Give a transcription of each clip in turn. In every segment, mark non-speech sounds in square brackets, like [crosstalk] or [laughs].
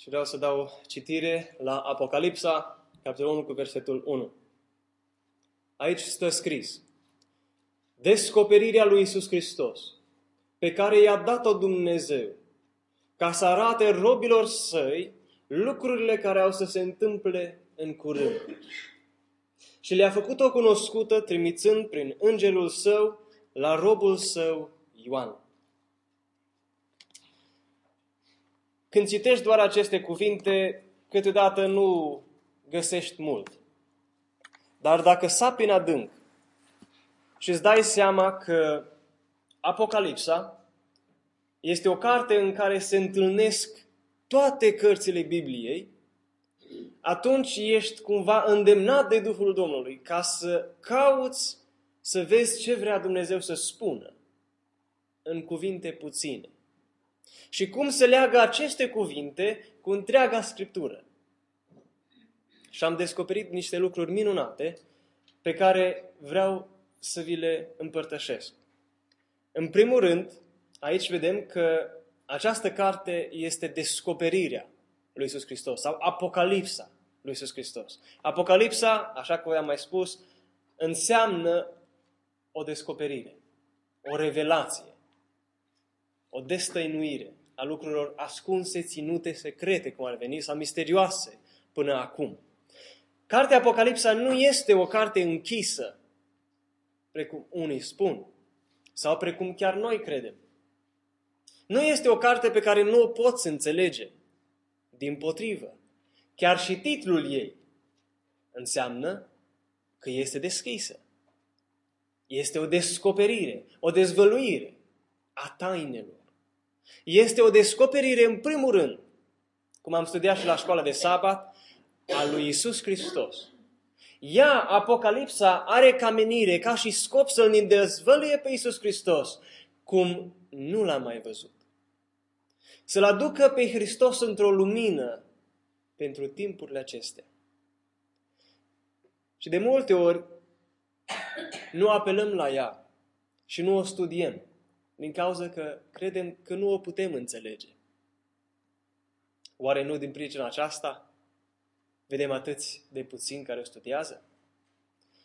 Și vreau să dau citire la Apocalipsa, capitolul 1 cu versetul 1. Aici stă scris. Descoperirea lui Isus Hristos, pe care i-a dat-o Dumnezeu, ca să arate robilor săi lucrurile care au să se întâmple în curând. Și le-a făcut-o cunoscută, trimițând prin îngerul său la robul său Ioan. Când citești doar aceste cuvinte, câteodată nu găsești mult. Dar dacă sapi în adânc și îți dai seama că Apocalipsa este o carte în care se întâlnesc toate cărțile Bibliei, atunci ești cumva îndemnat de Duhul Domnului ca să cauți să vezi ce vrea Dumnezeu să spună în cuvinte puține. Și cum se leagă aceste cuvinte cu întreaga Scriptură. Și am descoperit niște lucruri minunate pe care vreau să vi le împărtășesc. În primul rând, aici vedem că această carte este descoperirea lui Isus Hristos sau Apocalipsa lui Isus Hristos. Apocalipsa, așa cum am mai spus, înseamnă o descoperire, o revelație, o destăinuire a lucrurilor ascunse, ținute, secrete, cum ar veni, sau misterioase până acum. Cartea Apocalipsa nu este o carte închisă, precum unii spun, sau precum chiar noi credem. Nu este o carte pe care nu o poți înțelege. Din potrivă, chiar și titlul ei înseamnă că este deschisă. Este o descoperire, o dezvăluire a tainelor. Este o descoperire, în primul rând, cum am studiat și la școala de sabat, a lui Isus Hristos. Ea, Apocalipsa, are ca menire, ca și scop să-L ne dezvăluie pe Isus Hristos, cum nu l-am mai văzut. Să-L aducă pe Hristos într-o lumină pentru timpurile acestea. Și de multe ori nu apelăm la ea și nu o studiem din cauza că credem că nu o putem înțelege. Oare nu din pricina aceasta vedem atâți de puțini care o studiază?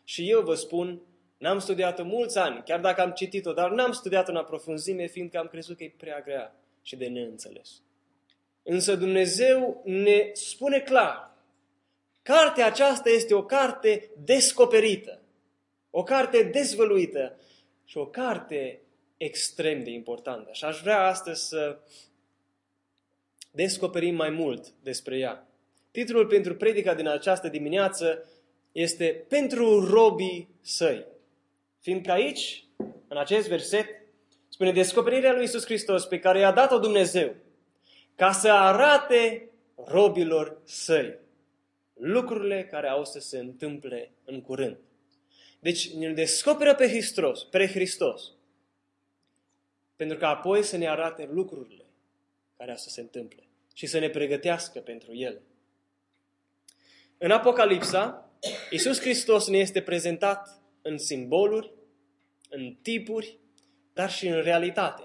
Și eu vă spun, n-am studiat-o mulți ani, chiar dacă am citit-o, dar n-am studiat-o în aprofunzime, fiindcă am crezut că e prea grea și de neînțeles. Însă Dumnezeu ne spune clar, cartea aceasta este o carte descoperită, o carte dezvăluită și o carte extrem de importantă. Și aș vrea astăzi să descoperim mai mult despre ea. Titlul pentru predica din această dimineață este Pentru robii săi. Fiindcă aici, în acest verset, spune descoperirea lui Isus Hristos pe care i-a dat-o Dumnezeu ca să arate robilor săi lucrurile care au să se întâmple în curând. Deci ne descoperă pe Hristos, pe Hristos, pentru că apoi să ne arate lucrurile care au să se întâmple și să ne pregătească pentru ele. În Apocalipsa, Iisus Hristos ne este prezentat în simboluri, în tipuri, dar și în realitate.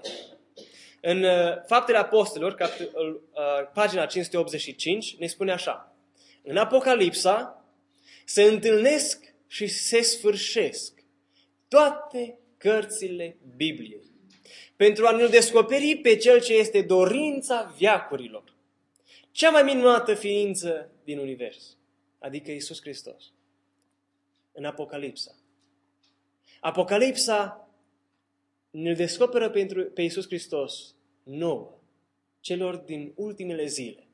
În uh, Faptele Apostolilor, uh, pagina 585, ne spune așa. În Apocalipsa se întâlnesc și se sfârșesc toate cărțile Bibliei pentru a ne descoperi pe Cel ce este dorința viacurilor. Cea mai minunată ființă din univers, adică Isus Hristos. În Apocalipsa. Apocalipsa ne descoperă pentru, pe Isus Hristos nouă, celor din ultimele zile.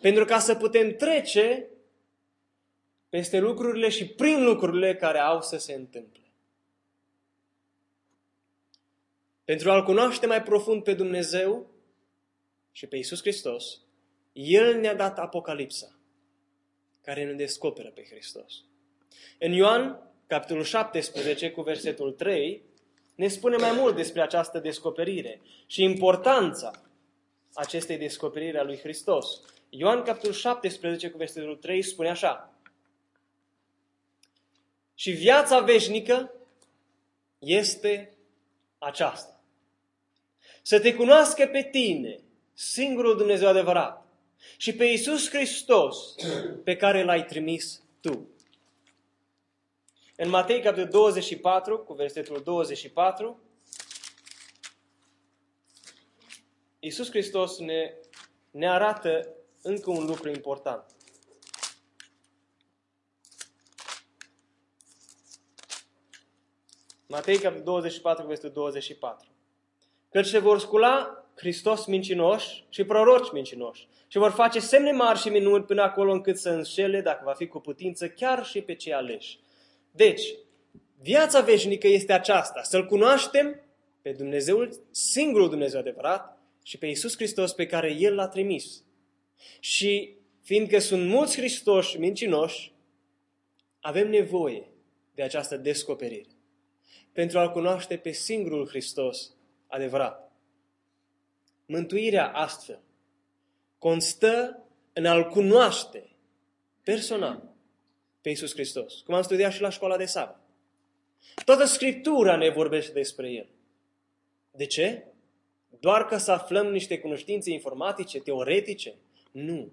Pentru ca să putem trece peste lucrurile și prin lucrurile care au să se întâmple. Pentru a-L cunoaște mai profund pe Dumnezeu și pe Isus Hristos, El ne-a dat Apocalipsa, care ne descoperă pe Hristos. În Ioan, capitolul 17, cu versetul 3, ne spune mai mult despre această descoperire și importanța acestei descoperiri a lui Hristos. Ioan, capitolul 17, cu versetul 3, spune așa. Și viața veșnică este aceasta. Să te cunoască pe tine, singurul Dumnezeu adevărat, și pe Iisus Hristos pe care l-ai trimis tu. În Matei, capitolul 24, cu versetul 24, Iisus Hristos ne, ne arată încă un lucru important. Matei, capitolul 24, versetul 24. Căci se vor scula Hristos mincinoși și proroci mincinoși și vor face semne mari și minuni până acolo încât să înșele, dacă va fi cu putință, chiar și pe cei aleși. Deci, viața veșnică este aceasta, să-L cunoaștem pe Dumnezeul, singurul Dumnezeu adevărat și pe Iisus Hristos pe care El l-a trimis. Și fiindcă sunt mulți Hristoși mincinoși, avem nevoie de această descoperire pentru a-L cunoaște pe singurul Hristos adevărat. Mântuirea astfel constă în a-L cunoaște personal pe Iisus Hristos, cum am studiat și la școala de sabat. Toată Scriptura ne vorbește despre El. De ce? Doar ca să aflăm niște cunoștințe informatice, teoretice? Nu.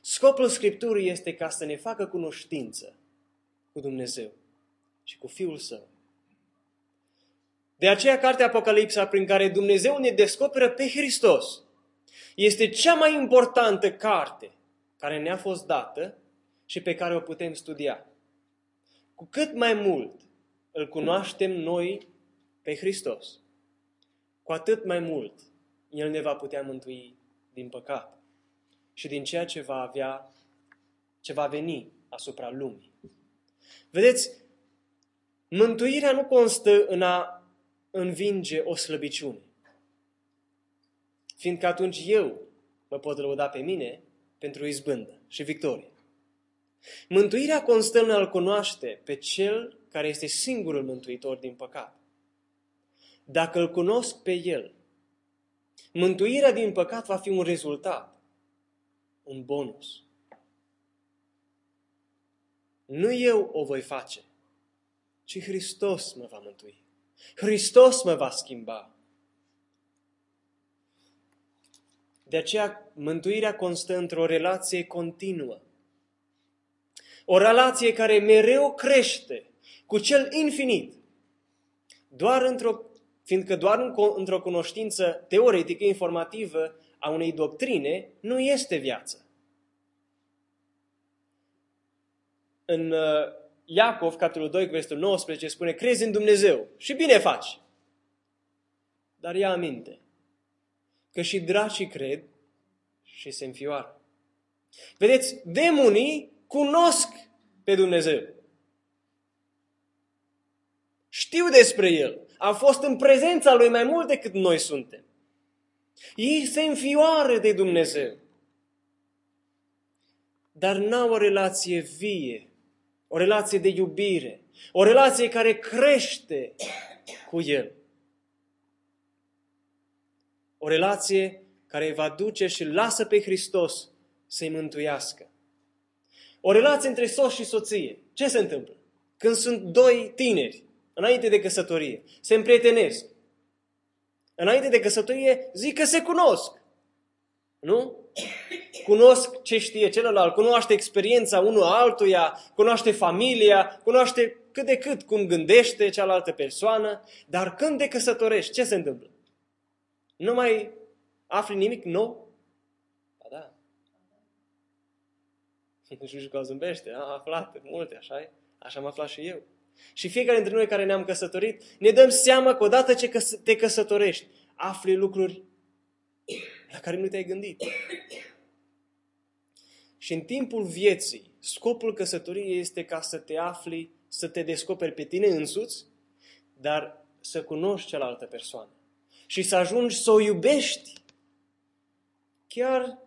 Scopul Scripturii este ca să ne facă cunoștință cu Dumnezeu și cu Fiul Său. De aceea, cartea Apocalipsa, prin care Dumnezeu ne descoperă pe Hristos, este cea mai importantă carte care ne-a fost dată și pe care o putem studia. Cu cât mai mult îl cunoaștem noi pe Hristos, cu atât mai mult El ne va putea mântui din păcat și din ceea ce va avea, ce va veni asupra lumii. Vedeți, mântuirea nu constă în a învinge o slăbiciune. Fiindcă atunci eu mă pot lăuda pe mine pentru izbândă și victorie. Mântuirea constă în a-L cunoaște pe Cel care este singurul mântuitor din păcat. Dacă îl cunosc pe El, mântuirea din păcat va fi un rezultat, un bonus. Nu eu o voi face, ci Hristos mă va mântui. Hristos mă va schimba. De aceea, mântuirea constă într-o relație continuă. O relație care mereu crește cu cel infinit. Doar într-o, fiindcă doar într-o cunoștință teoretică, informativă a unei doctrine nu este viață. În uh, Iacov, capitolul 2, versetul 19, spune, crezi în Dumnezeu și bine faci. Dar ia aminte că și dracii cred și se înfioară. Vedeți, demonii cunosc pe Dumnezeu. Știu despre El. A fost în prezența Lui mai mult decât noi suntem. Ei se înfioară de Dumnezeu. Dar n-au o relație vie o relație de iubire, o relație care crește cu El. O relație care va duce și lasă pe Hristos să-i mântuiască. O relație între soț și soție. Ce se întâmplă? Când sunt doi tineri, înainte de căsătorie, se împrietenesc. Înainte de căsătorie, zic că se cunosc. Nu? cunosc ce știe celălalt, cunoaște experiența unul altuia, cunoaște familia, cunoaște cât de cât cum gândește cealaltă persoană, dar când te căsătorești, ce se întâmplă? Nu mai afli nimic nou? Ba da. [laughs] Nu știu că zâmbește, am aflat multe, așa e? Așa am aflat și eu. Și fiecare dintre noi care ne-am căsătorit, ne dăm seama că odată ce te căsătorești, afli lucruri la care nu te-ai gândit. Și în timpul vieții, scopul căsătoriei este ca să te afli, să te descoperi pe tine însuți, dar să cunoști cealaltă persoană. Și să ajungi să o iubești chiar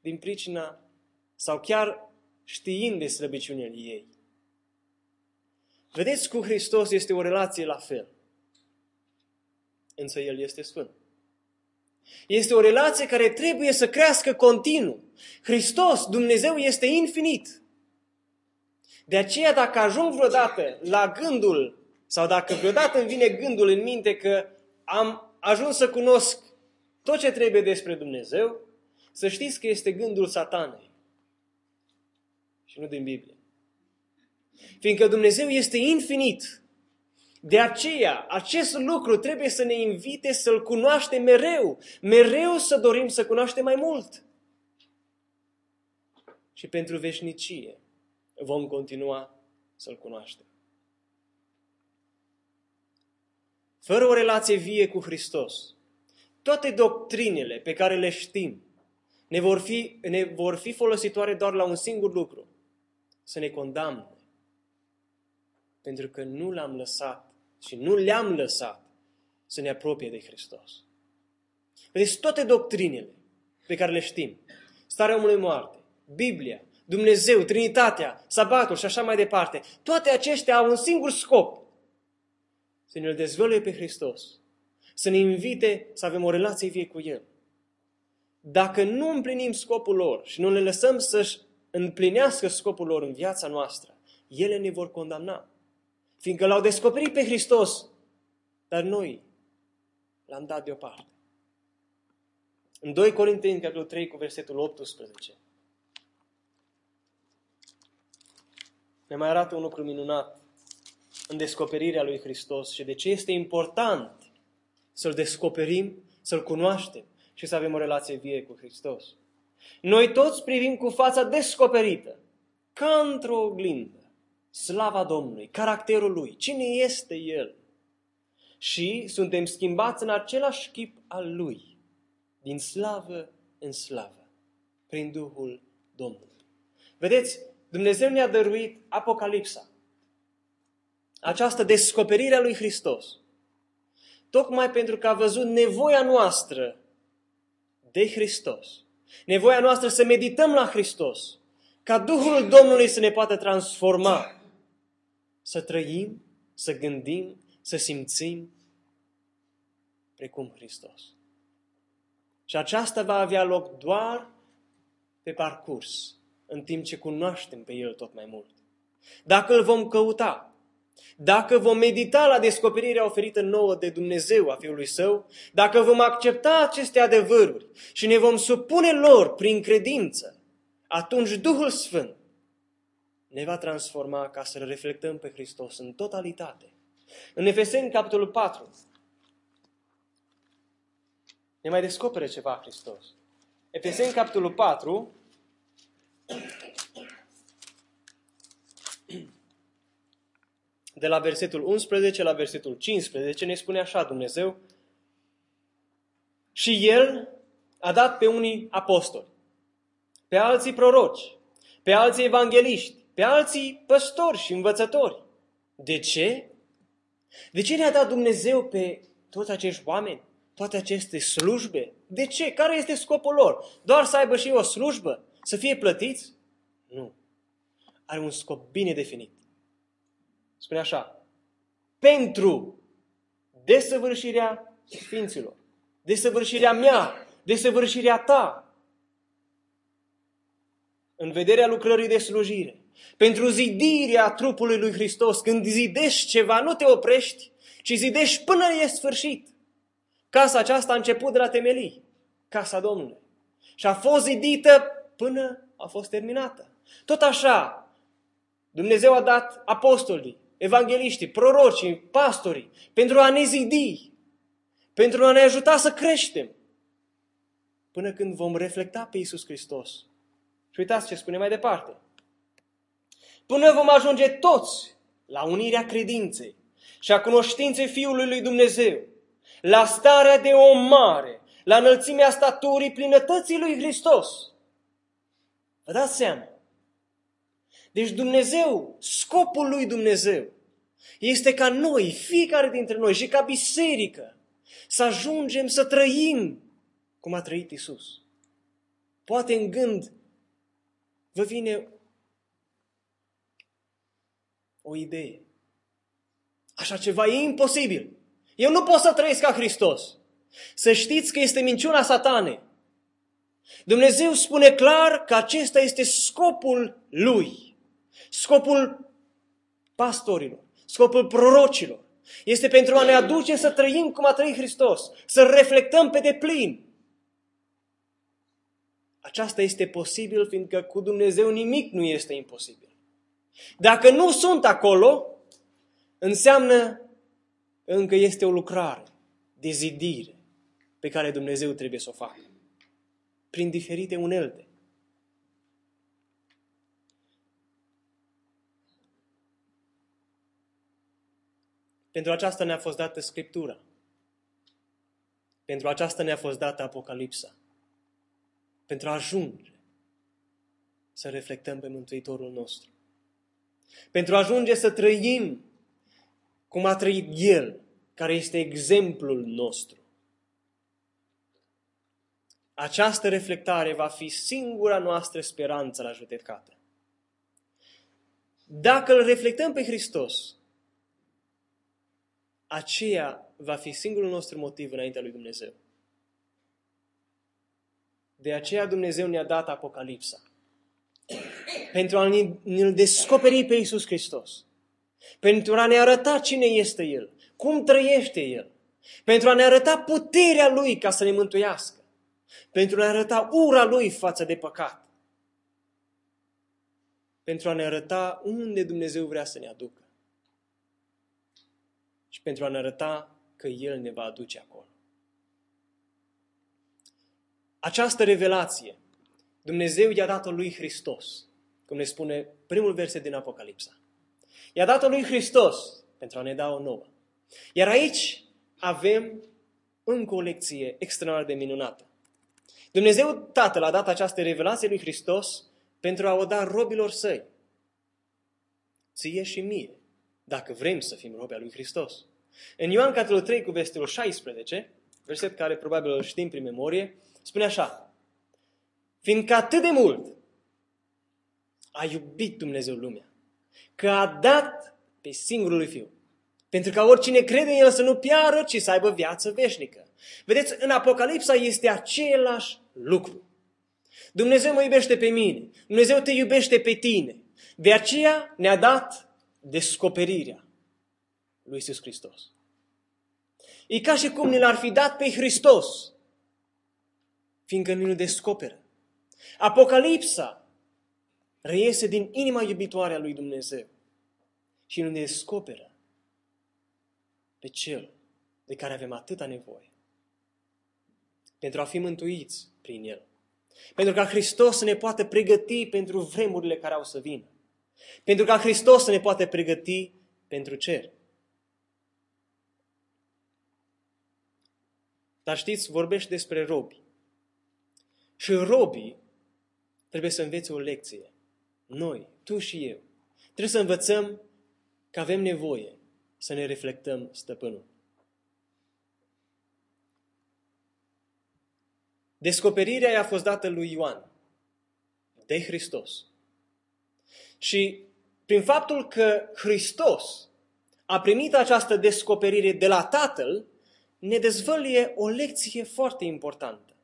din pricina sau chiar știind de slăbiciunile ei. Vedeți, cu Hristos este o relație la fel. Însă El este Sfânt. Este o relație care trebuie să crească continuu. Hristos, Dumnezeu, este infinit. De aceea, dacă ajung vreodată la gândul, sau dacă vreodată îmi vine gândul în minte că am ajuns să cunosc tot ce trebuie despre Dumnezeu, să știți că este gândul satanei și nu din Biblie. Fiindcă Dumnezeu este infinit, de aceea, acest lucru trebuie să ne invite să-L cunoaștem mereu, mereu să dorim să cunoaștem mai mult. Și pentru veșnicie vom continua să-L cunoaștem. Fără o relație vie cu Hristos, toate doctrinele pe care le știm ne vor fi, ne vor fi folositoare doar la un singur lucru, să ne condamne. Pentru că nu l-am lăsat și nu le-am lăsat să ne apropie de Hristos. Vedeți, toate doctrinele pe care le știm, starea omului moarte, Biblia, Dumnezeu, Trinitatea, Sabatul și așa mai departe, toate acestea au un singur scop. Să ne-L dezvăluie pe Hristos. Să ne invite să avem o relație vie cu El. Dacă nu împlinim scopul lor și nu le lăsăm să-și împlinească scopul lor în viața noastră, ele ne vor condamna. Fiindcă l-au descoperit pe Hristos, dar noi l-am dat deoparte. În 2 Corinteni, capitolul 3, cu versetul 18, ne mai arată un lucru minunat în descoperirea lui Hristos și de ce este important să-L descoperim, să-L cunoaștem și să avem o relație vie cu Hristos. Noi toți privim cu fața descoperită, ca într-o oglindă, slava Domnului, caracterul Lui, cine este El. Și suntem schimbați în același chip al Lui, din slavă în slavă, prin Duhul Domnului. Vedeți, Dumnezeu ne-a dăruit Apocalipsa, această descoperire a lui Hristos, tocmai pentru că a văzut nevoia noastră de Hristos, nevoia noastră să medităm la Hristos, ca Duhul Domnului să ne poată transforma, să trăim, să gândim, să simțim precum Hristos. Și aceasta va avea loc doar pe parcurs, în timp ce cunoaștem pe El tot mai mult. Dacă îl vom căuta, dacă vom medita la descoperirea oferită nouă de Dumnezeu a Fiului Său, dacă vom accepta aceste adevăruri și ne vom supune lor prin credință, atunci Duhul Sfânt ne va transforma ca să reflectăm pe Hristos în totalitate. În Efeseni, capitolul 4, ne mai descopere ceva Hristos. Efeseni, capitolul 4, de la versetul 11 la versetul 15, ne spune așa Dumnezeu, și El a dat pe unii apostoli, pe alții proroci, pe alții evangeliști, pe alții păstori și învățători. De ce? De ce ne-a dat Dumnezeu pe toți acești oameni, toate aceste slujbe? De ce? Care este scopul lor? Doar să aibă și o slujbă? Să fie plătiți? Nu. Are un scop bine definit. Spune așa, pentru desăvârșirea Sfinților, desăvârșirea mea, desăvârșirea ta, în vederea lucrării de slujire, pentru zidirea trupului lui Hristos. Când zidești ceva, nu te oprești, ci zidești până e sfârșit. Casa aceasta a început de la temelii, casa Domnului. Și a fost zidită până a fost terminată. Tot așa, Dumnezeu a dat apostolii, evangeliștii, prorocii, pastorii, pentru a ne zidi, pentru a ne ajuta să creștem, până când vom reflecta pe Iisus Hristos. Și uitați ce spune mai departe. Până vom ajunge toți la unirea credinței și a cunoștinței Fiului lui Dumnezeu, la starea de om mare, la înălțimea staturii plinătății lui Hristos. Vă dați seama? Deci Dumnezeu, scopul lui Dumnezeu, este ca noi, fiecare dintre noi și ca biserică, să ajungem să trăim cum a trăit Isus. Poate în gând vă vine o idee. Așa ceva e imposibil. Eu nu pot să trăiesc ca Hristos. Să știți că este minciuna satanei. Dumnezeu spune clar că acesta este scopul lui. Scopul pastorilor, scopul prorocilor. Este pentru a ne aduce să trăim cum a trăit Hristos, să reflectăm pe deplin. Aceasta este posibil fiindcă cu Dumnezeu nimic nu este imposibil. Dacă nu sunt acolo, înseamnă încă este o lucrare de zidire pe care Dumnezeu trebuie să o facă. Prin diferite unelte. Pentru aceasta ne-a fost dată Scriptura. Pentru aceasta ne-a fost dată Apocalipsa. Pentru a ajunge să reflectăm pe Mântuitorul nostru. Pentru a ajunge să trăim cum a trăit El, care este exemplul nostru. Această reflectare va fi singura noastră speranță la judecată. Dacă îl reflectăm pe Hristos, aceea va fi singurul nostru motiv înaintea lui Dumnezeu. De aceea Dumnezeu ne-a dat Apocalipsa. Pentru a ne-l descoperi pe Iisus Hristos. Pentru a ne arăta cine este El, cum trăiește El. Pentru a ne arăta puterea Lui ca să ne mântuiască. Pentru a ne arăta ura Lui față de păcat. Pentru a ne arăta unde Dumnezeu vrea să ne aducă și pentru a ne arăta că El ne va aduce acolo. Această revelație Dumnezeu i-a dat-o lui Hristos, cum ne spune primul verset din Apocalipsa. I-a dat-o lui Hristos pentru a ne da o nouă. Iar aici avem încă o lecție extraordinar de minunată. Dumnezeu Tatăl a dat această revelație lui Hristos pentru a o da robilor săi. Ție și mie dacă vrem să fim robi al lui Hristos. În Ioan capitolul 3 cu versetul 16, verset care probabil îl știm prin memorie, spune așa, fiindcă atât de mult a iubit Dumnezeu lumea, că a dat pe singurul lui Fiu, pentru ca oricine crede în El să nu piară, ci să aibă viață veșnică. Vedeți, în Apocalipsa este același lucru. Dumnezeu mă iubește pe mine, Dumnezeu te iubește pe tine. De aceea ne-a dat descoperirea lui Iisus Hristos. E ca și cum ne l-ar fi dat pe Hristos, fiindcă nu-l descoperă. Apocalipsa reiese din inima iubitoare a lui Dumnezeu și nu ne descoperă pe Cel de care avem atâta nevoie. Pentru a fi mântuiți prin El. Pentru ca Hristos să ne poată pregăti pentru vremurile care au să vină. Pentru ca Hristos să ne poată pregăti pentru cer. Dar știți, vorbește despre robi. Și robii trebuie să învețe o lecție. Noi, tu și eu, trebuie să învățăm că avem nevoie să ne reflectăm stăpânul. Descoperirea i-a fost dată lui Ioan de Hristos. Și prin faptul că Hristos a primit această descoperire de la Tatăl, ne dezvăluie o lecție foarte importantă.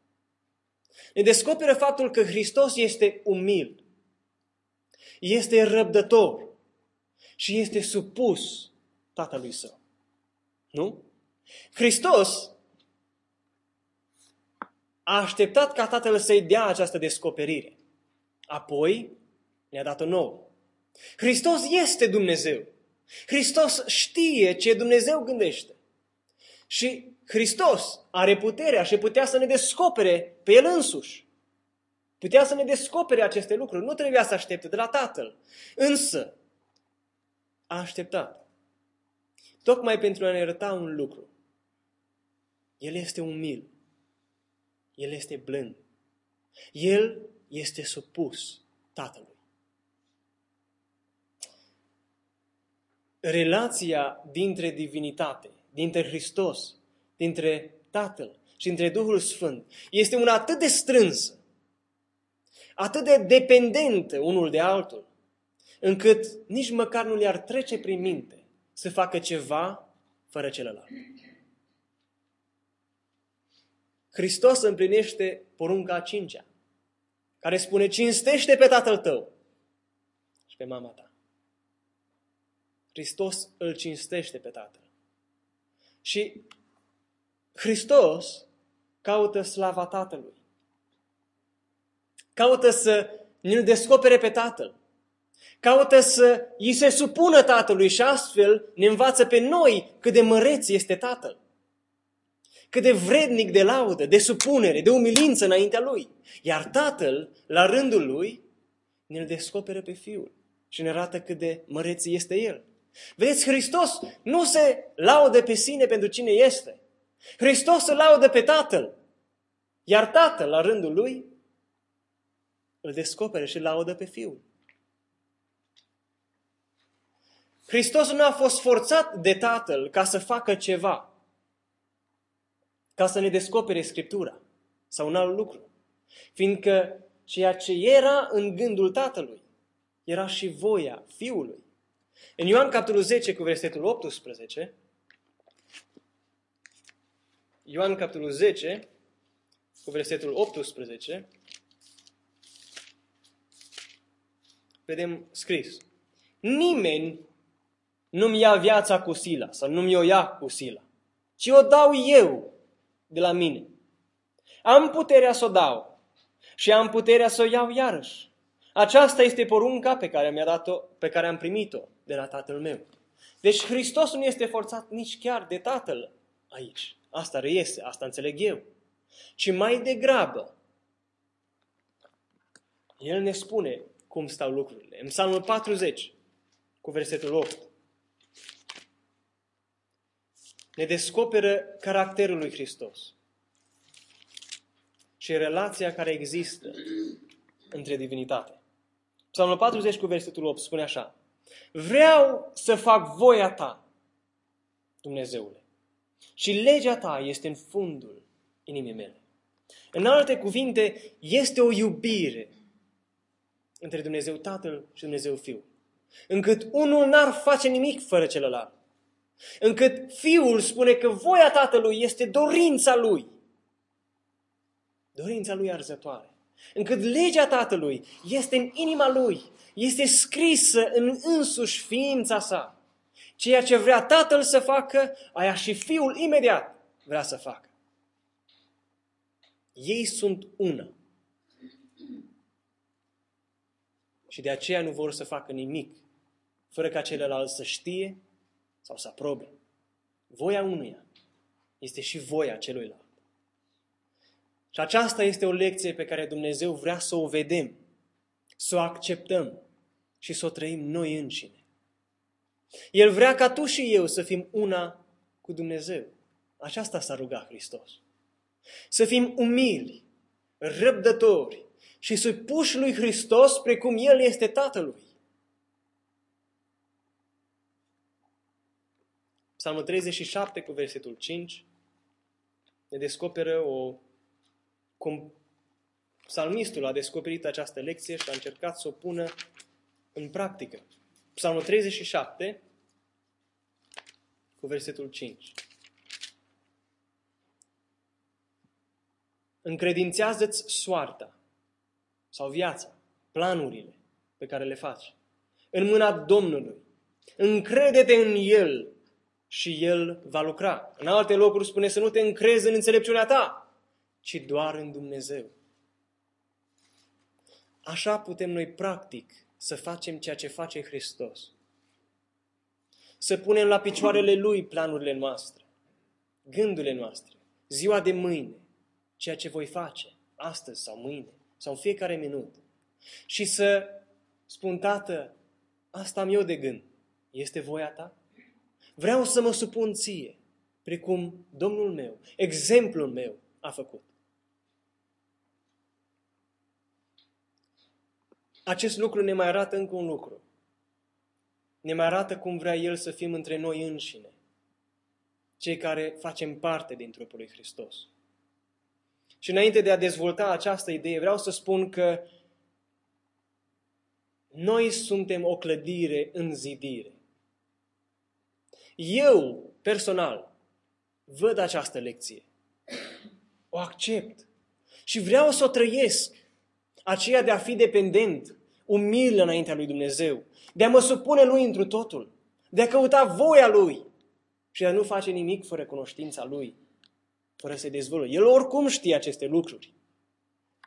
Ne descoperă faptul că Hristos este umil, este răbdător și este supus Tatălui Său. Nu? Hristos a așteptat ca Tatăl să-i dea această descoperire. Apoi ne-a dat-o nouă. Hristos este Dumnezeu. Hristos știe ce Dumnezeu gândește. Și Hristos are puterea și putea să ne descopere pe El însuși. Putea să ne descopere aceste lucruri. Nu trebuia să aștepte de la Tatăl. Însă, a așteptat. Tocmai pentru a ne arăta un lucru. El este umil. El este blând. El este supus Tatălui. Relația dintre divinitate dintre Hristos, dintre Tatăl și dintre Duhul Sfânt este una atât de strânsă, atât de dependentă unul de altul, încât nici măcar nu le-ar trece prin minte să facă ceva fără celălalt. Hristos împlinește porunca a cincea, care spune, cinstește pe tatăl tău și pe mama ta. Hristos îl cinstește pe tatăl. Și Hristos caută slava Tatălui. Caută să ne-l descopere pe Tatăl. Caută să îi se supună Tatălui și astfel ne învață pe noi cât de măreț este Tatăl. Cât de vrednic de laudă, de supunere, de umilință înaintea Lui. Iar Tatăl, la rândul Lui, ne-l descoperă pe Fiul și ne arată cât de măreț este El. Vedeți, Hristos nu se laudă pe sine pentru cine este. Hristos se laudă pe Tatăl. Iar Tatăl, la rândul Lui, îl descopere și laudă pe Fiul. Hristos nu a fost forțat de Tatăl ca să facă ceva, ca să ne descopere Scriptura sau un alt lucru, fiindcă ceea ce era în gândul Tatălui era și voia Fiului. În Ioan capitolul 10 cu versetul 18, Ioan capitolul 10 cu versetul 18, vedem scris. Nimeni nu-mi ia viața cu sila sau nu-mi o ia cu sila, ci o dau eu de la mine. Am puterea să o dau și am puterea să o iau iarăși. Aceasta este porunca pe care, mi-a dat-o, pe care am primit-o de la Tatăl meu. Deci Hristos nu este forțat nici chiar de Tatăl aici. Asta reiese, asta înțeleg eu. Ci mai degrabă, El ne spune cum stau lucrurile. În Psalmul 40, cu versetul 8, ne descoperă caracterul lui Hristos și relația care există între divinitate. Psalmul 40 cu versetul 8 spune așa. Vreau să fac voia ta, Dumnezeule, și legea ta este în fundul inimii mele. În alte cuvinte, este o iubire între Dumnezeu Tatăl și Dumnezeu Fiul. Încât unul n-ar face nimic fără celălalt. Încât Fiul spune că voia Tatălui este dorința Lui. Dorința Lui arzătoare. Încât legea Tatălui este în inima Lui. Este scrisă în însuși ființa sa. Ceea ce vrea Tatăl să facă, aia și Fiul imediat vrea să facă. Ei sunt una. Și de aceea nu vor să facă nimic fără ca celălalt să știe sau să aprobe. Voia unuia este și voia celuilalt. Și aceasta este o lecție pe care Dumnezeu vrea să o vedem, să o acceptăm și să o trăim noi înșine. El vrea ca tu și eu să fim una cu Dumnezeu. Aceasta s-a rugat Hristos. Să fim umili, răbdători și să puși lui Hristos precum El este Tatălui. Psalmul 37 cu versetul 5 ne descoperă o cum psalmistul a descoperit această lecție și a încercat să o pună în practică. Psalmul 37 cu versetul 5. Încredințează-ți soarta sau viața, planurile pe care le faci în mâna Domnului. Încrede-te în El și El va lucra. În alte locuri spune să nu te încrezi în înțelepciunea ta, ci doar în Dumnezeu. Așa putem noi practic să facem ceea ce face Hristos. Să punem la picioarele Lui planurile noastre, gândurile noastre, ziua de mâine, ceea ce voi face astăzi sau mâine sau în fiecare minut. Și să spun, Tată, asta am eu de gând. Este voia ta? Vreau să mă supun ție, precum Domnul meu, exemplul meu a făcut. Acest lucru ne mai arată încă un lucru. Ne mai arată cum vrea El să fim între noi înșine, cei care facem parte din trupul lui Hristos. Și înainte de a dezvolta această idee, vreau să spun că noi suntem o clădire în zidire. Eu, personal, văd această lecție. O accept. Și vreau să o trăiesc. Aceea de a fi dependent, umil înaintea lui Dumnezeu, de a mă supune lui întru totul, de a căuta voia lui și de a nu face nimic fără cunoștința lui, fără să dezvolte. El oricum știe aceste lucruri.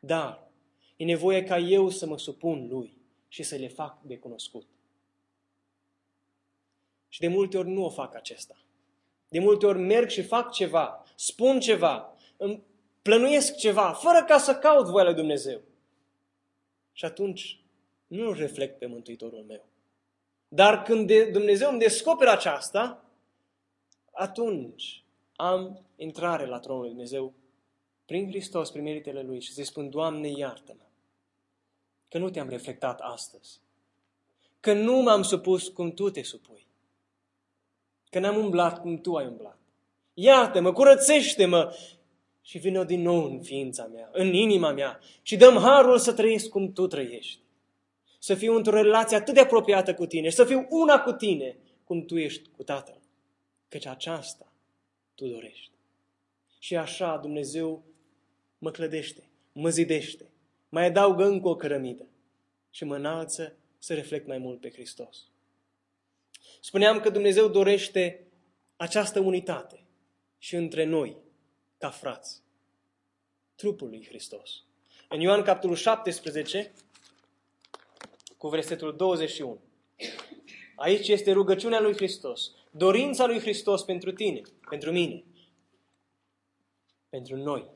Dar E nevoie ca eu să mă supun lui și să le fac de cunoscut. Și de multe ori nu o fac acesta. De multe ori merg și fac ceva, spun ceva, îmi plănuiesc ceva, fără ca să caut voia lui Dumnezeu. Și atunci nu reflect pe Mântuitorul meu. Dar când de Dumnezeu îmi descoperă aceasta, atunci am intrare la tronul lui Dumnezeu prin Hristos, prin meritele Lui și să-i spun, Doamne, iartă-mă, că nu te-am reflectat astăzi, că nu m-am supus cum Tu te supui, că n-am umblat cum Tu ai umblat. Iartă-mă, curățește-mă și vină din nou în ființa mea, în inima mea și dăm harul să trăiesc cum Tu trăiești. Să fiu într-o relație atât de apropiată cu Tine, să fiu una cu Tine, cum Tu ești cu Tatăl. Căci aceasta Tu dorești. Și așa Dumnezeu mă clădește, mă zidește, mai adaugă încă o cărămidă și mă înalță să reflect mai mult pe Hristos. Spuneam că Dumnezeu dorește această unitate și între noi, ca frați, trupul lui Hristos. În Ioan capitolul 17, cu versetul 21. Aici este rugăciunea lui Hristos, dorința lui Hristos pentru tine, pentru mine, pentru noi.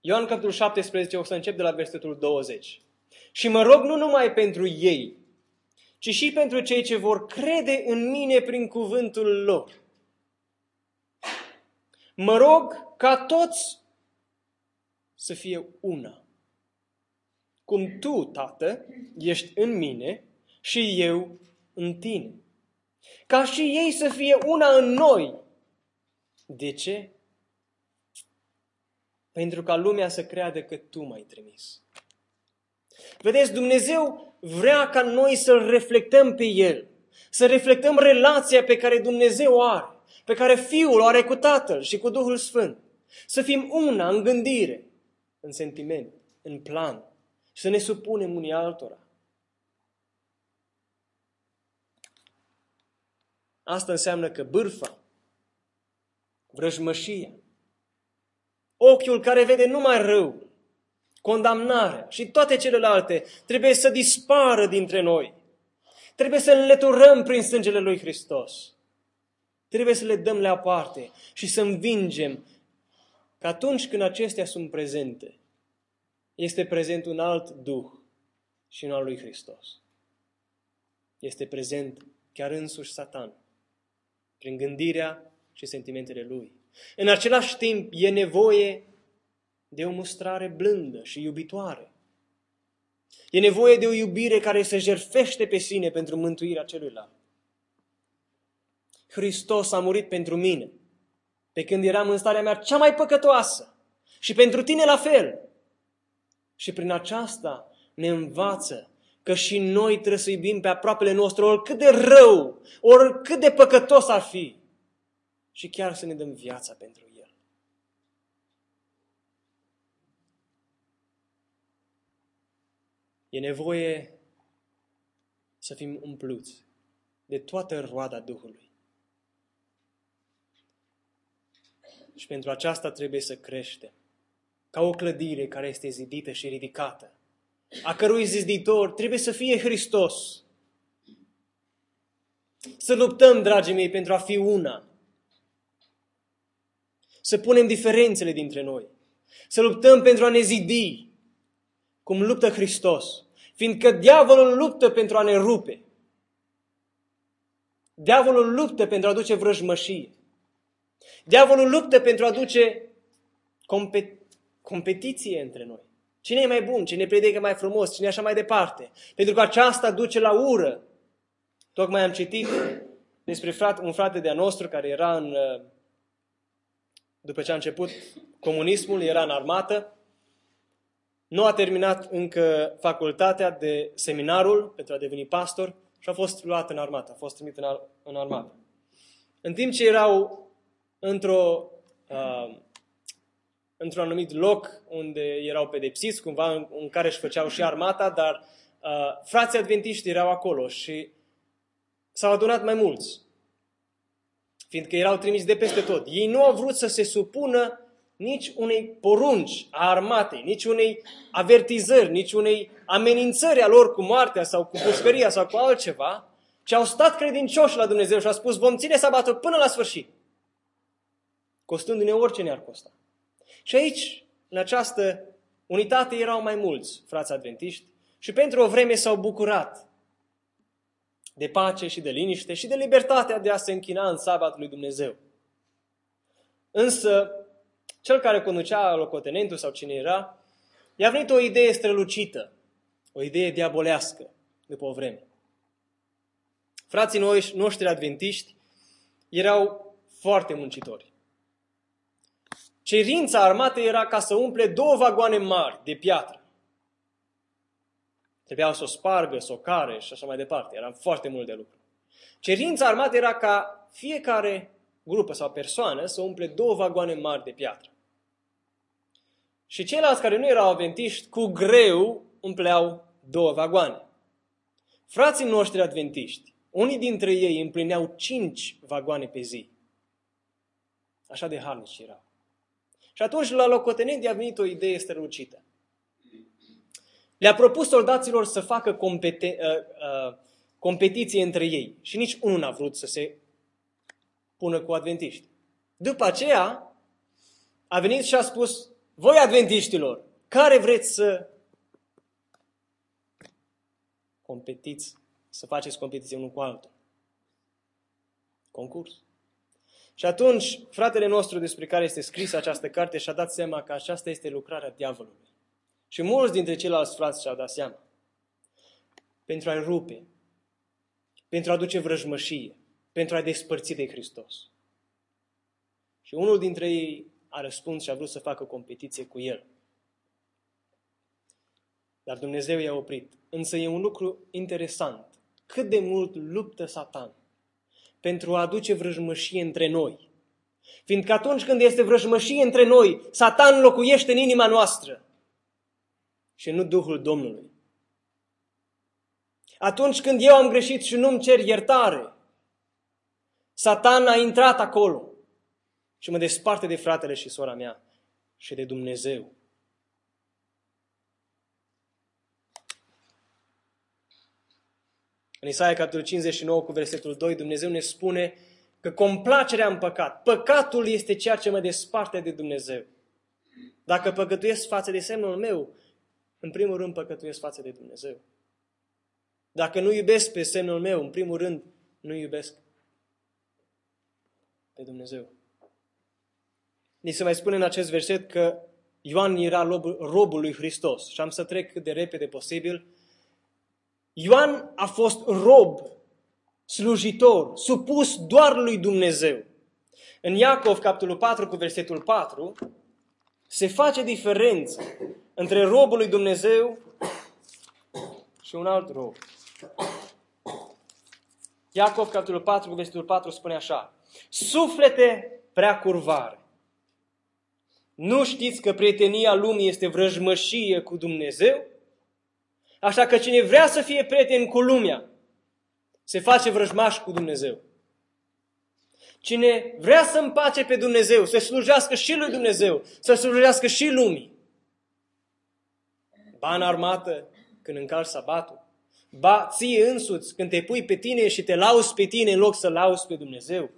Ioan capitolul 17, o să încep de la versetul 20. Și mă rog nu numai pentru ei, ci și pentru cei ce vor crede în mine prin cuvântul lor. Mă rog ca toți să fie una. Cum tu, Tată, ești în mine și eu în tine. Ca și ei să fie una în noi. De ce? Pentru ca lumea să creadă că tu m-ai trimis. Vedeți, Dumnezeu vrea ca noi să-L reflectăm pe El, să reflectăm relația pe care Dumnezeu o are, pe care Fiul o are cu Tatăl și cu Duhul Sfânt. Să fim una în gândire, în sentiment, în plan și să ne supunem unii altora. Asta înseamnă că bârfa, vrăjmășia, ochiul care vede numai rău, condamnarea și toate celelalte trebuie să dispară dintre noi. Trebuie să înleturăm prin sângele lui Hristos. Trebuie să le dăm la parte și să învingem că atunci când acestea sunt prezente, este prezent un alt Duh și un al lui Hristos. Este prezent chiar însuși Satan, prin gândirea și sentimentele lui. În același timp, e nevoie de o mustrare blândă și iubitoare. E nevoie de o iubire care se jerfește pe sine pentru mântuirea celuilalt. Hristos a murit pentru mine, pe când eram în starea mea cea mai păcătoasă. Și pentru tine la fel. Și prin aceasta ne învață că și noi trebuie să iubim pe aproapele nostru, oricât de rău, oricât de păcătos ar fi. Și chiar să ne dăm viața pentru el. E nevoie să fim umpluți de toată roada Duhului. Și pentru aceasta trebuie să creștem. Ca o clădire care este zidită și ridicată, a cărui ziditor trebuie să fie Hristos. Să luptăm, dragii mei, pentru a fi una. Să punem diferențele dintre noi. Să luptăm pentru a ne zidi, cum luptă Hristos. Fiindcă diavolul luptă pentru a ne rupe. Diavolul luptă pentru a aduce vrăjmășie. Diavolul luptă pentru a aduce compet- competiție între noi. Cine e mai bun, cine predică mai frumos, cine așa mai departe. Pentru că aceasta duce la ură. Tocmai am citit despre frate, un frate de-a nostru care era în, uh, după ce a început comunismul, era în armată, nu a terminat încă facultatea de seminarul pentru a deveni pastor și a fost luat în armată, a fost trimis în, în armată. În timp ce erau într-o, uh, într-un anumit loc unde erau pedepsiți, cumva în, în care își făceau și armata, dar uh, frații adventiști erau acolo și s-au adunat mai mulți. fiindcă erau trimiși de peste tot. Ei nu au vrut să se supună nici unei porunci a armatei, nici unei avertizări, nici unei amenințări a lor cu moartea sau cu pușcăria sau cu altceva, ci au stat credincioși la Dumnezeu și au spus vom ține sabatul până la sfârșit, costându-ne orice ne-ar costa. Și aici, în această unitate, erau mai mulți frați adventiști și pentru o vreme s-au bucurat de pace și de liniște și de libertatea de a se închina în sabatul lui Dumnezeu. Însă, cel care conducea locotenentul sau cine era, i-a venit o idee strălucită, o idee diabolească după o vreme. Frații noștri adventiști erau foarte muncitori. Cerința armatei era ca să umple două vagoane mari de piatră. Trebuiau să o spargă, să o care și așa mai departe. Era foarte mult de lucru. Cerința armatei era ca fiecare grupă sau persoană să umple două vagoane mari de piatră. Și ceilalți care nu erau adventiști, cu greu umpleau două vagoane. Frații noștri adventiști, unii dintre ei împlineau cinci vagoane pe zi. Așa de harnici erau. Și atunci la locotenent i-a venit o idee strălucită. Le-a propus soldaților să facă compete- uh, uh, competiție între ei și nici unul n-a vrut să se pună cu adventiști. După aceea a venit și a spus, voi adventiștilor, care vreți să competiți, să faceți competiție unul cu altul? Concurs. Și atunci, fratele nostru despre care este scrisă această carte și-a dat seama că aceasta este lucrarea diavolului. Și mulți dintre ceilalți frați și-au dat seama. Pentru a-i rupe, pentru a aduce vrăjmășie, pentru a despărți de Hristos. Și unul dintre ei a răspuns și a vrut să facă competiție cu el. Dar Dumnezeu i-a oprit. Însă e un lucru interesant. Cât de mult luptă Satan pentru a aduce vrăjmășie între noi. Fiindcă atunci când este vrăjmășie între noi, Satan locuiește în inima noastră și nu Duhul Domnului. Atunci când eu am greșit și nu-mi cer iertare, Satan a intrat acolo și mă desparte de fratele și sora mea și de Dumnezeu. În Isaia capitolul 59 cu versetul 2 Dumnezeu ne spune că complacerea în păcat, păcatul este ceea ce mă desparte de Dumnezeu. Dacă păcătuiesc față de semnul meu, în primul rând păcătuiesc față de Dumnezeu. Dacă nu iubesc pe semnul meu, în primul rând nu iubesc pe Dumnezeu. Ni se mai spune în acest verset că Ioan era robul lui Hristos și am să trec cât de repede posibil. Ioan a fost rob, slujitor, supus doar lui Dumnezeu. În Iacov, capitolul 4, cu versetul 4, se face diferență între robul lui Dumnezeu și un alt rob. Iacov, capitolul 4, versetul 4 spune așa. Suflete prea curvare. Nu știți că prietenia lumii este vrăjmășie cu Dumnezeu? Așa că cine vrea să fie prieten cu lumea, se face vrăjmaș cu Dumnezeu. Cine vrea să împace pe Dumnezeu, să slujească și lui Dumnezeu, să slujească și lumii, ba în armată când încalci sabatul, ba ție însuți când te pui pe tine și te lauzi pe tine în loc să lauzi pe Dumnezeu,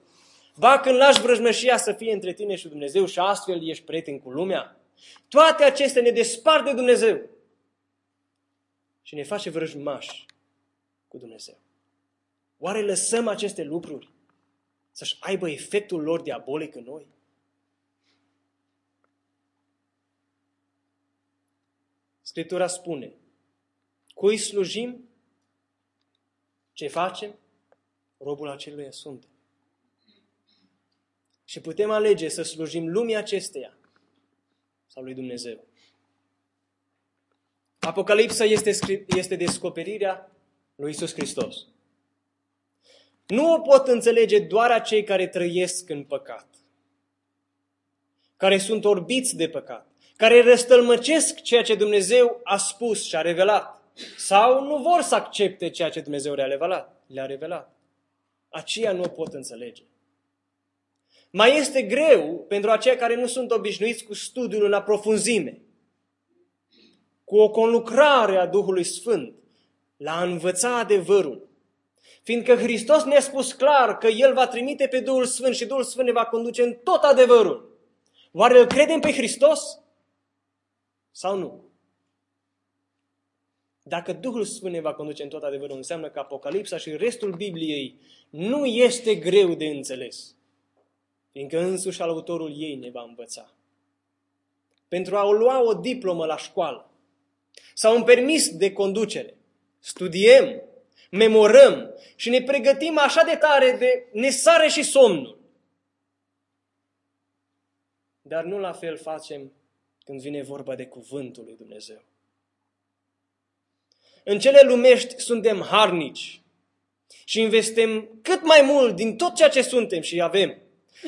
ba când lași vrăjmășia să fie între tine și Dumnezeu și astfel ești prieten cu lumea. Toate acestea ne despart de Dumnezeu și ne face vrăjmași cu Dumnezeu. Oare lăsăm aceste lucruri să-și aibă efectul lor diabolic în noi? Scriptura spune, cui slujim, ce facem, robul acelui sunt. Și putem alege să slujim lumii acesteia sau lui Dumnezeu. Apocalipsa este, este descoperirea lui Isus Hristos. Nu o pot înțelege doar acei care trăiesc în păcat, care sunt orbiți de păcat, care răstălmăcesc ceea ce Dumnezeu a spus și a revelat, sau nu vor să accepte ceea ce Dumnezeu le-a revelat. Le-a revelat. Aceia nu o pot înțelege. Mai este greu pentru aceia care nu sunt obișnuiți cu studiul în aprofunzime, cu o conlucrare a Duhului Sfânt, la a învăța adevărul. Fiindcă Hristos ne-a spus clar că El va trimite pe Duhul Sfânt și Duhul Sfânt ne va conduce în tot adevărul. Oare îl credem pe Hristos? Sau nu? Dacă Duhul Sfânt ne va conduce în tot adevărul, înseamnă că Apocalipsa și restul Bibliei nu este greu de înțeles, fiindcă însuși autorul ei ne va învăța. Pentru a lua o diplomă la școală sau un permis de conducere, studiem, memorăm și ne pregătim așa de tare de nesare și somnul. Dar nu la fel facem când vine vorba de cuvântul lui Dumnezeu. În cele lumești suntem harnici și investim cât mai mult din tot ceea ce suntem și avem.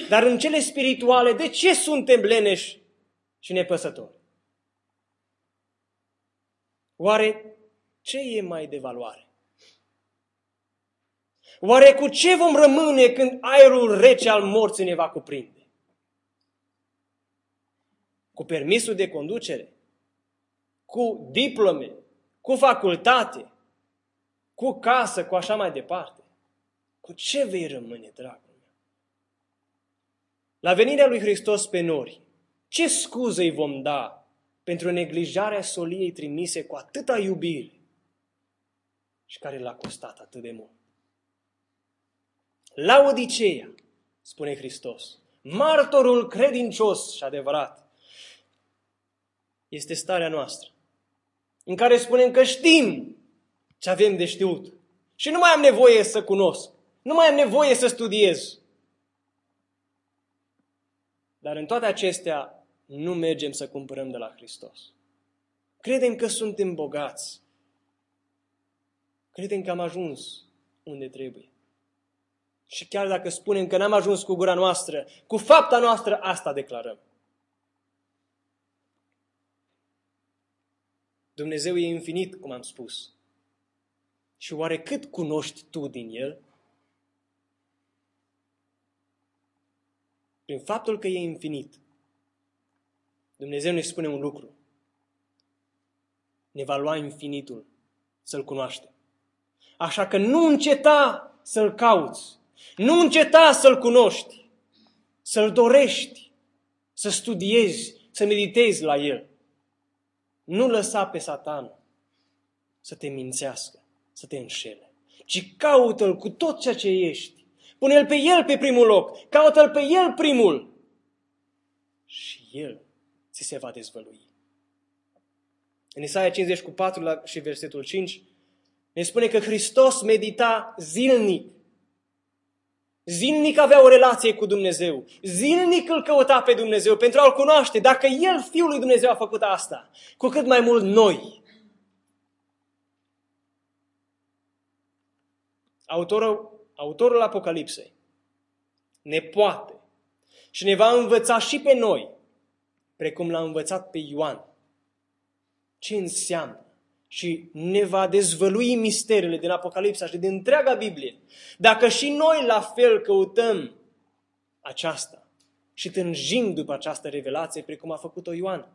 Dar în cele spirituale, de ce suntem leneși și nepăsători? Oare ce e mai de valoare? Oare cu ce vom rămâne când aerul rece al morții ne va cuprinde? Cu permisul de conducere? Cu diplome? Cu facultate? Cu casă? Cu așa mai departe? Cu ce vei rămâne, dragul meu? La venirea lui Hristos pe nori, ce scuză îi vom da pentru neglijarea soliei trimise cu atâta iubire și care l-a costat atât de mult? La Odiseea, spune Hristos, martorul credincios și adevărat, este starea noastră, în care spunem că știm ce avem de știut și nu mai am nevoie să cunosc, nu mai am nevoie să studiez. Dar în toate acestea nu mergem să cumpărăm de la Hristos. Credem că suntem bogați. Credem că am ajuns unde trebuie. Și chiar dacă spunem că n-am ajuns cu gura noastră, cu fapta noastră, asta declarăm. Dumnezeu e infinit, cum am spus. Și oare cât cunoști tu din El? Prin faptul că e infinit, Dumnezeu ne spune un lucru. Ne va lua infinitul să-L cunoaștem. Așa că nu înceta să-L cauți, nu înceta să-L cunoști, să-L dorești, să studiezi, să meditezi la El. Nu lăsa pe satan să te mințească, să te înșele, ci caută-L cu tot ceea ce ești. Pune-L pe El pe primul loc, caută-L pe El primul și El ți se va dezvălui. În Isaia 50 cu 4 și versetul 5 ne spune că Hristos medita zilnic Zilnic avea o relație cu Dumnezeu. Zilnic îl căuta pe Dumnezeu pentru a-L cunoaște. Dacă El, Fiul lui Dumnezeu, a făcut asta, cu cât mai mult noi. Autorul, autorul Apocalipsei ne poate și ne va învăța și pe noi, precum l-a învățat pe Ioan, ce înseamnă și ne va dezvălui misterele din Apocalipsa și din întreaga Biblie. Dacă și noi la fel căutăm aceasta și tânjim după această revelație, precum a făcut-o Ioan.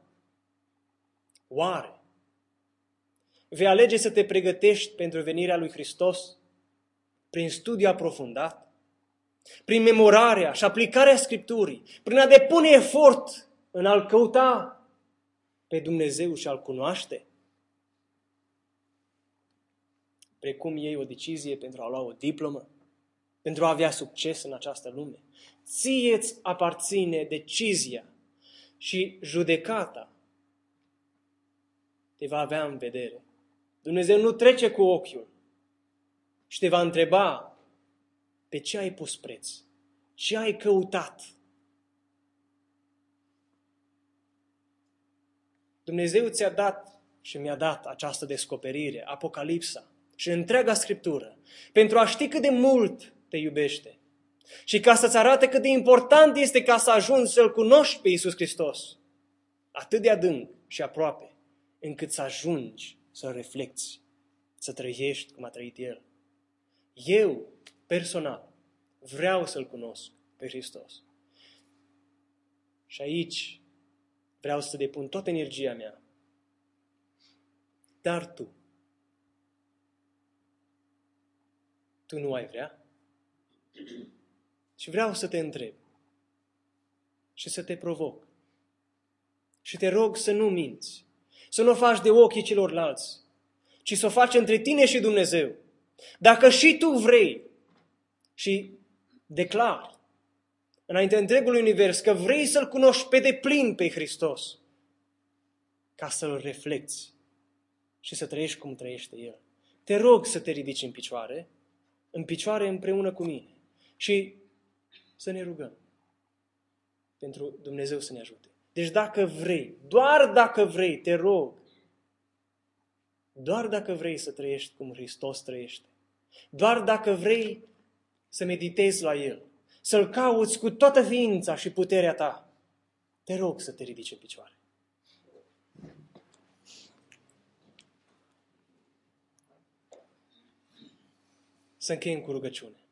Oare vei alege să te pregătești pentru venirea lui Hristos prin studiu aprofundat, prin memorarea și aplicarea Scripturii, prin a depune efort în a-L căuta pe Dumnezeu și a-L cunoaște? precum iei o decizie pentru a lua o diplomă, pentru a avea succes în această lume. Ție îți aparține decizia și judecata te va avea în vedere. Dumnezeu nu trece cu ochiul și te va întreba pe ce ai pus preț, ce ai căutat. Dumnezeu ți-a dat și mi-a dat această descoperire, Apocalipsa, și întreaga Scriptură pentru a ști cât de mult te iubește și ca să-ți arate cât de important este ca să ajungi să-L cunoști pe Iisus Hristos atât de adânc și aproape încât să ajungi să reflecti, să trăiești cum a trăit El. Eu, personal, vreau să-L cunosc pe Hristos. Și aici vreau să depun toată energia mea. Dar tu, tu nu ai vrea? Și vreau să te întreb și să te provoc. Și te rog să nu minți, să nu o faci de ochii celorlalți, ci să o faci între tine și Dumnezeu. Dacă și tu vrei și declar înainte întregului univers că vrei să-L cunoști pe deplin pe Hristos, ca să-L reflecti și să trăiești cum trăiește El. Te rog să te ridici în picioare, în picioare împreună cu mine și să ne rugăm pentru Dumnezeu să ne ajute. Deci dacă vrei, doar dacă vrei, te rog, doar dacă vrei să trăiești cum Hristos trăiește, doar dacă vrei să meditezi la El, să-L cauți cu toată ființa și puterea ta, te rog să te ridici în picioare. Să încheiem cu rugăciune.